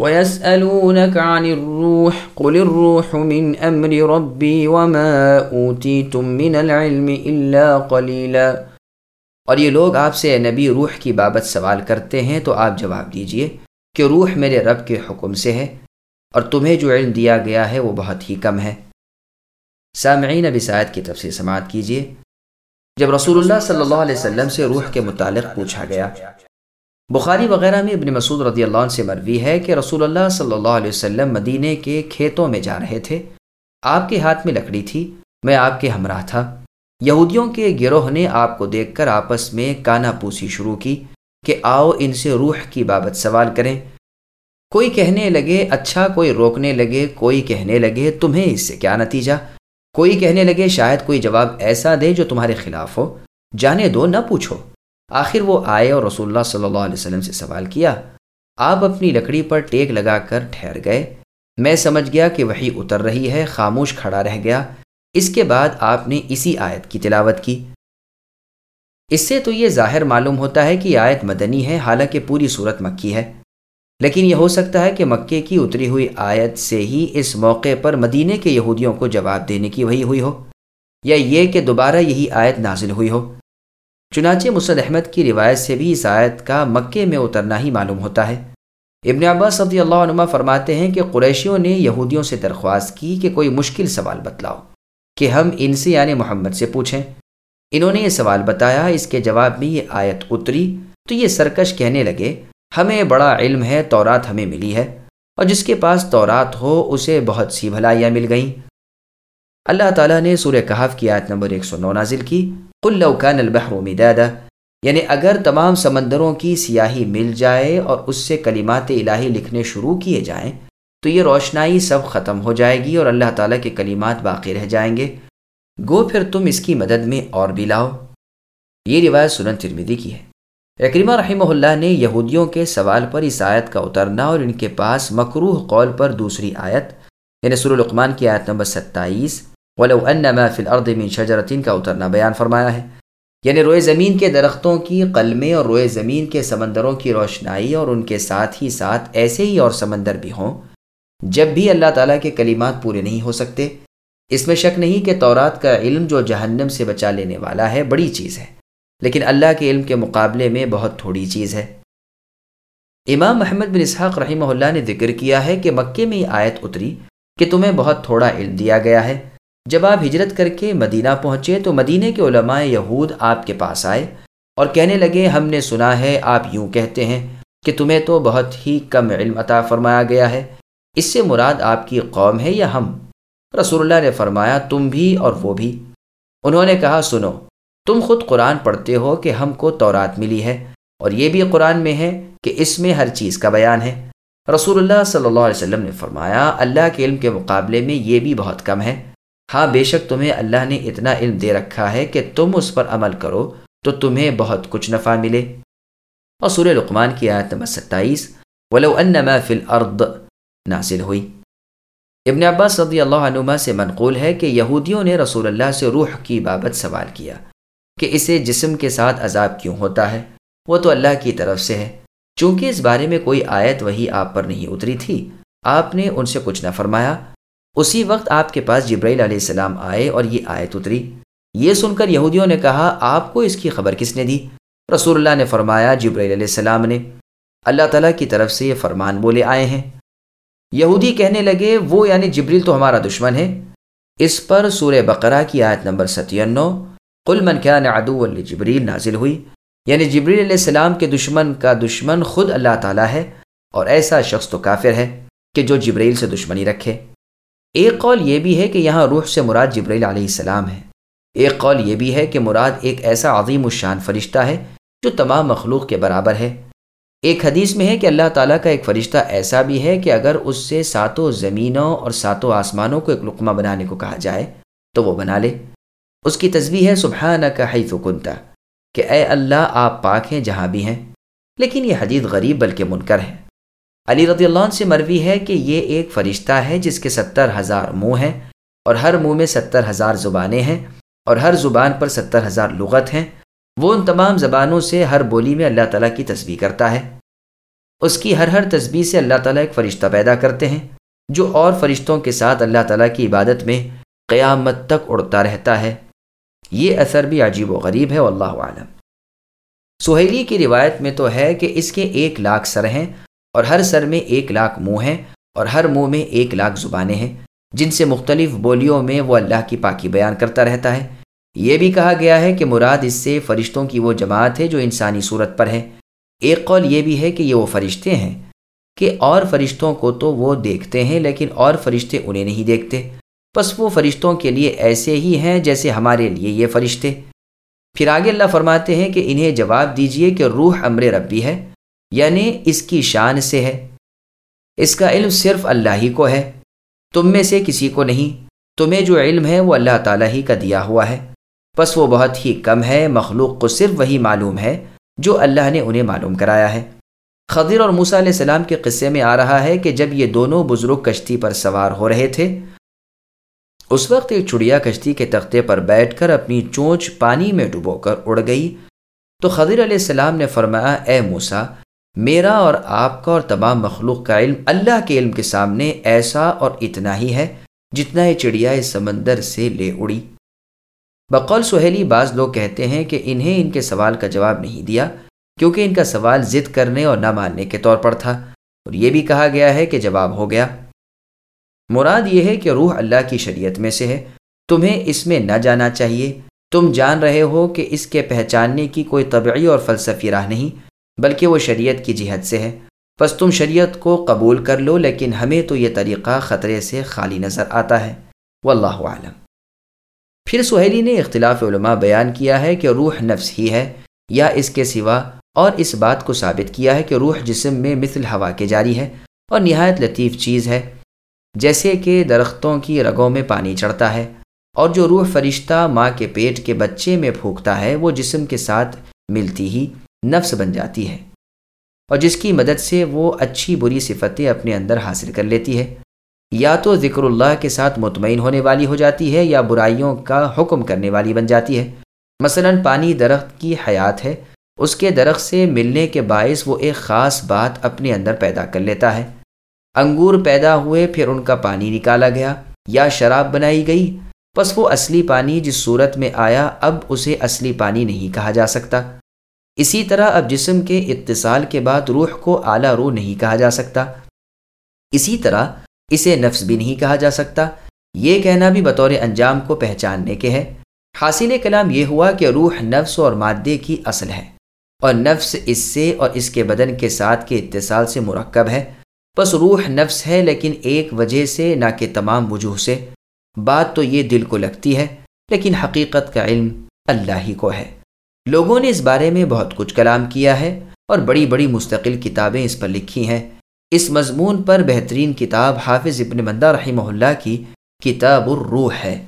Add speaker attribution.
Speaker 1: اور یہ لوگ آپ سے نبی روح کی بابت سوال کرتے ہیں تو آپ جواب دیجئے کہ روح میرے رب کے حکم سے ہے اور تمہیں جو علم دیا گیا ہے وہ بہت ہی کم ہے سامعین اب آیت کی تفسیر سماعت کیجئے جب رسول اللہ صلی اللہ علیہ وسلم سے روح کے متعلق پوچھا گیا بخاری وغیرہ میں ابن مسعود رضی اللہ عنہ سے مروی ہے کہ رسول اللہ صلی اللہ علیہ وسلم مدینے کے کھیتوں میں جا رہے تھے آپ کے ہاتھ میں لکڑی تھی میں آپ کے ہمراہ تھا یہودیوں کے گروہ نے آپ کو دیکھ کر آپس میں کانا پوسی شروع کی کہ آؤ ان سے روح کی بابت سوال کریں کوئی کہنے لگے اچھا کوئی روکنے لگے کوئی کہنے لگے تمہیں اس سے کیا نتیجہ کوئی کہنے لگے شاید کوئی جواب ایسا دے جو تمہارے خلاف ہو جانے دو نہ پوچھو آخر وہ آئے اور رسول اللہ صلی اللہ علیہ وسلم سے سوال کیا آپ اپنی لکڑی پر ٹیک لگا کر ٹھہر گئے میں سمجھ گیا کہ وہی اتر رہی ہے خاموش کھڑا رہ گیا اس کے بعد آپ نے اسی آیت کی تلاوت کی اس سے تو یہ ظاہر معلوم ہوتا ہے کہ آیت مدنی ہے حالانکہ پوری صورت مکی ہے لیکن یہ ہو سکتا ہے کہ مکے کی اتری ہوئی آیت سے ہی اس موقع پر مدینے کے یہودیوں کو جواب دینے کی وہی ہوئی ہو یا یہ کہ دوبارہ یہی آیت نازل ہوئی ہو چنانچہ مسد احمد کی روایت سے بھی اس آیت کا مکے میں اترنا ہی معلوم ہوتا ہے ابن عباس صدی اللہ عنہ فرماتے ہیں کہ قریشیوں نے یہودیوں سے درخواست کی کہ کوئی مشکل سوال بتلاؤ کہ ہم ان سے یعنی محمد سے پوچھیں انہوں نے یہ سوال بتایا اس کے جواب میں یہ آیت اتری تو یہ سرکش کہنے لگے ہمیں بڑا علم ہے تورات ہمیں ملی ہے اور جس کے پاس تورات ہو اسے بہت سی بھلائیاں مل گئیں اللہ تعالیٰ نے سورہ کہف کی آیت نمبر ایک سو نو نازل کی لو کا البحر مدادا یعنی اگر تمام سمندروں کی سیاہی مل جائے اور اس سے کلمات الہی لکھنے شروع کیے جائیں تو یہ روشنائی سب ختم ہو جائے گی اور اللہ تعالیٰ کے کلمات باقی رہ جائیں گے گو پھر تم اس کی مدد میں اور بھی لاؤ یہ روایت سنن ترمیدی کی ہے اکریمہ رحمہ اللہ نے یہودیوں کے سوال پر اس آیت کا اترنا اور ان کے پاس مقروح قول پر دوسری آیت یعنی سر القمان کی آیت نمبر ستائیس ولو ما فی الارض من شجرتین کا اترنا بیان فرمایا ہے یعنی روئے زمین کے درختوں کی قلمے اور روئے زمین کے سمندروں کی روشنائی اور ان کے ساتھ ہی ساتھ ایسے ہی اور سمندر بھی ہوں جب بھی اللہ تعالیٰ کے کلمات پورے نہیں ہو سکتے اس میں شک نہیں کہ تورات کا علم جو جہنم سے بچا لینے والا ہے بڑی چیز ہے لیکن اللہ کے علم کے مقابلے میں بہت تھوڑی چیز ہے امام محمد بن اسحاق رحمہ اللہ نے ذکر کیا ہے کہ مکے میں یہ آیت اتری کہ تمہیں بہت تھوڑا علم دیا گیا ہے جب آپ ہجرت کر کے مدینہ پہنچے تو مدینہ کے علماء یہود آپ کے پاس آئے اور کہنے لگے ہم نے سنا ہے آپ یوں کہتے ہیں کہ تمہیں تو بہت ہی کم علم عطا فرمایا گیا ہے اس سے مراد آپ کی قوم ہے یا ہم رسول اللہ نے فرمایا تم بھی اور وہ بھی انہوں نے کہا سنو تم خود قرآن پڑھتے ہو کہ ہم کو تورات ملی ہے اور یہ بھی قرآن میں ہے کہ اس میں ہر چیز کا بیان ہے رسول اللہ صلی اللہ علیہ وسلم نے فرمایا اللہ کے علم کے مقابلے میں یہ بھی بہت کم ہے ہاں بے شک تمہیں اللہ نے اتنا علم دے رکھا ہے کہ تم اس پر عمل کرو تو تمہیں بہت کچھ نفع ملے اور سور لقمان کی آیت نمبر ستائیس ولو انما فی الارض نازل ہوئی ابن عباس رضی اللہ عنما سے منقول ہے کہ یہودیوں نے رسول اللہ سے روح کی بابت سوال کیا کہ اسے جسم کے ساتھ عذاب کیوں ہوتا ہے وہ تو اللہ کی طرف سے ہے چونکہ اس بارے میں کوئی آیت وہی آپ پر نہیں اتری تھی آپ نے ان سے کچھ نہ فرمایا اسی وقت آپ کے پاس جبرائیل علیہ السلام آئے اور یہ آیت اتری یہ سن کر یہودیوں نے کہا آپ کو اس کی خبر کس نے دی رسول اللہ نے فرمایا جبرائیل علیہ السلام نے اللہ تعالیٰ کی طرف سے یہ فرمان بولے آئے ہیں یہودی کہنے لگے وہ یعنی جبریل تو ہمارا دشمن ہے اس پر سورہ بقرہ کی آیت نمبر ستینو کل منقران ادو جبریل نازل ہوئی یعنی جبریل علیہ السلام کے دشمن کا دشمن خود اللہ تعالیٰ ہے اور ایسا شخص تو کافر ہے کہ جو جبریل سے دشمنی رکھے ایک قول یہ بھی ہے کہ یہاں روح سے مراد جبریل علیہ السلام ہے ایک قول یہ بھی ہے کہ مراد ایک ایسا عظیم الشان فرشتہ ہے جو تمام مخلوق کے برابر ہے ایک حدیث میں ہے کہ اللہ تعالیٰ کا ایک فرشتہ ایسا بھی ہے کہ اگر اس سے ساتوں زمینوں اور ساتوں آسمانوں کو ایک لقمہ بنانے کو کہا جائے تو وہ بنا لے اس کی تصویر ہے سبحانہ کا حیف کنتا کہ اے اللہ آپ پاک ہیں جہاں بھی ہیں لیکن یہ حدیث غریب بلکہ منکر ہے علی رضی اللہ عنہ سے مروی ہے کہ یہ ایک فرشتہ ہے جس کے ستر ہزار منہ ہیں اور ہر منہ میں ستر ہزار زبانیں ہیں اور ہر زبان پر ستر ہزار لغت ہیں وہ ان تمام زبانوں سے ہر بولی میں اللہ تعالیٰ کی تسبیح کرتا ہے اس کی ہر ہر تسبیح سے اللہ تعالیٰ ایک فرشتہ پیدا کرتے ہیں جو اور فرشتوں کے ساتھ اللہ تعالیٰ کی عبادت میں قیامت تک اڑتا رہتا ہے یہ اثر بھی عجیب و غریب ہے واللہ عالم سہیلی کی روایت میں تو ہے کہ اس کے ایک لاکھ سر ہیں اور ہر سر میں ایک لاکھ منہ ہیں اور ہر منہ میں ایک لاکھ زبانیں ہیں جن سے مختلف بولیوں میں وہ اللہ کی پاکی بیان کرتا رہتا ہے یہ بھی کہا گیا ہے کہ مراد اس سے فرشتوں کی وہ جماعت ہے جو انسانی صورت پر ہے ایک قول یہ بھی ہے کہ یہ وہ فرشتے ہیں کہ اور فرشتوں کو تو وہ دیکھتے ہیں لیکن اور فرشتے انہیں نہیں دیکھتے بس وہ فرشتوں کے لیے ایسے ہی ہیں جیسے ہمارے لیے یہ فرشتے پھر آگے اللہ فرماتے ہیں کہ انہیں جواب دیجئے کہ روح امر ربی ہے یعنی اس کی شان سے ہے اس کا علم صرف اللہ ہی کو ہے تم میں سے کسی کو نہیں تمہیں جو علم ہے وہ اللہ تعالیٰ ہی کا دیا ہوا ہے بس وہ بہت ہی کم ہے مخلوق کو صرف وہی معلوم ہے جو اللہ نے انہیں معلوم کرایا ہے خضر اور موسیٰ علیہ السلام کے قصے میں آ رہا ہے کہ جب یہ دونوں بزرگ کشتی پر سوار ہو رہے تھے اس وقت ایک چڑیا کشتی کے تختے پر بیٹھ کر اپنی چونچ پانی میں ڈبو کر اڑ گئی تو خضر علیہ السلام نے فرمایا اے موسیٰ میرا اور آپ کا اور تمام مخلوق کا علم اللہ کے علم کے سامنے ایسا اور اتنا ہی ہے جتنا یہ چڑیا سمندر سے لے اڑی بقول سہیلی بعض لوگ کہتے ہیں کہ انہیں ان کے سوال کا جواب نہیں دیا کیونکہ ان کا سوال ضد کرنے اور نہ ماننے کے طور پر تھا اور یہ بھی کہا گیا ہے کہ جواب ہو گیا مراد یہ ہے کہ روح اللہ کی شریعت میں سے ہے تمہیں اس میں نہ جانا چاہیے تم جان رہے ہو کہ اس کے پہچاننے کی کوئی طبعی اور فلسفی راہ نہیں بلکہ وہ شریعت کی جہت سے ہے پس تم شریعت کو قبول کر لو لیکن ہمیں تو یہ طریقہ خطرے سے خالی نظر آتا ہے واللہ عالم پھر سہیلی نے اختلاف علماء بیان کیا ہے کہ روح نفس ہی ہے یا اس کے سوا اور اس بات کو ثابت کیا ہے کہ روح جسم میں مثل ہوا کے جاری ہے اور نہایت لطیف چیز ہے جیسے کہ درختوں کی رگوں میں پانی چڑھتا ہے اور جو روح فرشتہ ماں کے پیٹ کے بچے میں پھونکتا ہے وہ جسم کے ساتھ ملتی ہی نفس بن جاتی ہے اور جس کی مدد سے وہ اچھی بری صفتیں اپنے اندر حاصل کر لیتی ہے یا تو ذکر اللہ کے ساتھ مطمئن ہونے والی ہو جاتی ہے یا برائیوں کا حکم کرنے والی بن جاتی ہے مثلا پانی درخت کی حیات ہے اس کے درخت سے ملنے کے باعث وہ ایک خاص بات اپنے اندر پیدا کر لیتا ہے انگور پیدا ہوئے پھر ان کا پانی نکالا گیا یا شراب بنائی گئی پس وہ اصلی پانی جس صورت میں آیا اب اسے اصلی پانی نہیں کہا جا سکتا اسی طرح اب جسم کے اتصال کے بعد روح کو اعلیٰ روح نہیں کہا جا سکتا اسی طرح اسے نفس بھی نہیں کہا جا سکتا یہ کہنا بھی بطور انجام کو پہچاننے کے ہے حاصل کلام یہ ہوا کہ روح نفس اور مادے کی اصل ہے اور نفس اس سے اور اس کے بدن کے ساتھ کے اتصال سے مرکب ہے بس روح نفس ہے لیکن ایک وجہ سے نہ کہ تمام وجوہ سے بات تو یہ دل کو لگتی ہے لیکن حقیقت کا علم اللہ ہی کو ہے لوگوں نے اس بارے میں بہت کچھ کلام کیا ہے اور بڑی بڑی مستقل کتابیں اس پر لکھی ہیں اس مضمون پر بہترین کتاب حافظ ابن مندہ رحمہ اللہ کی کتاب الروح ہے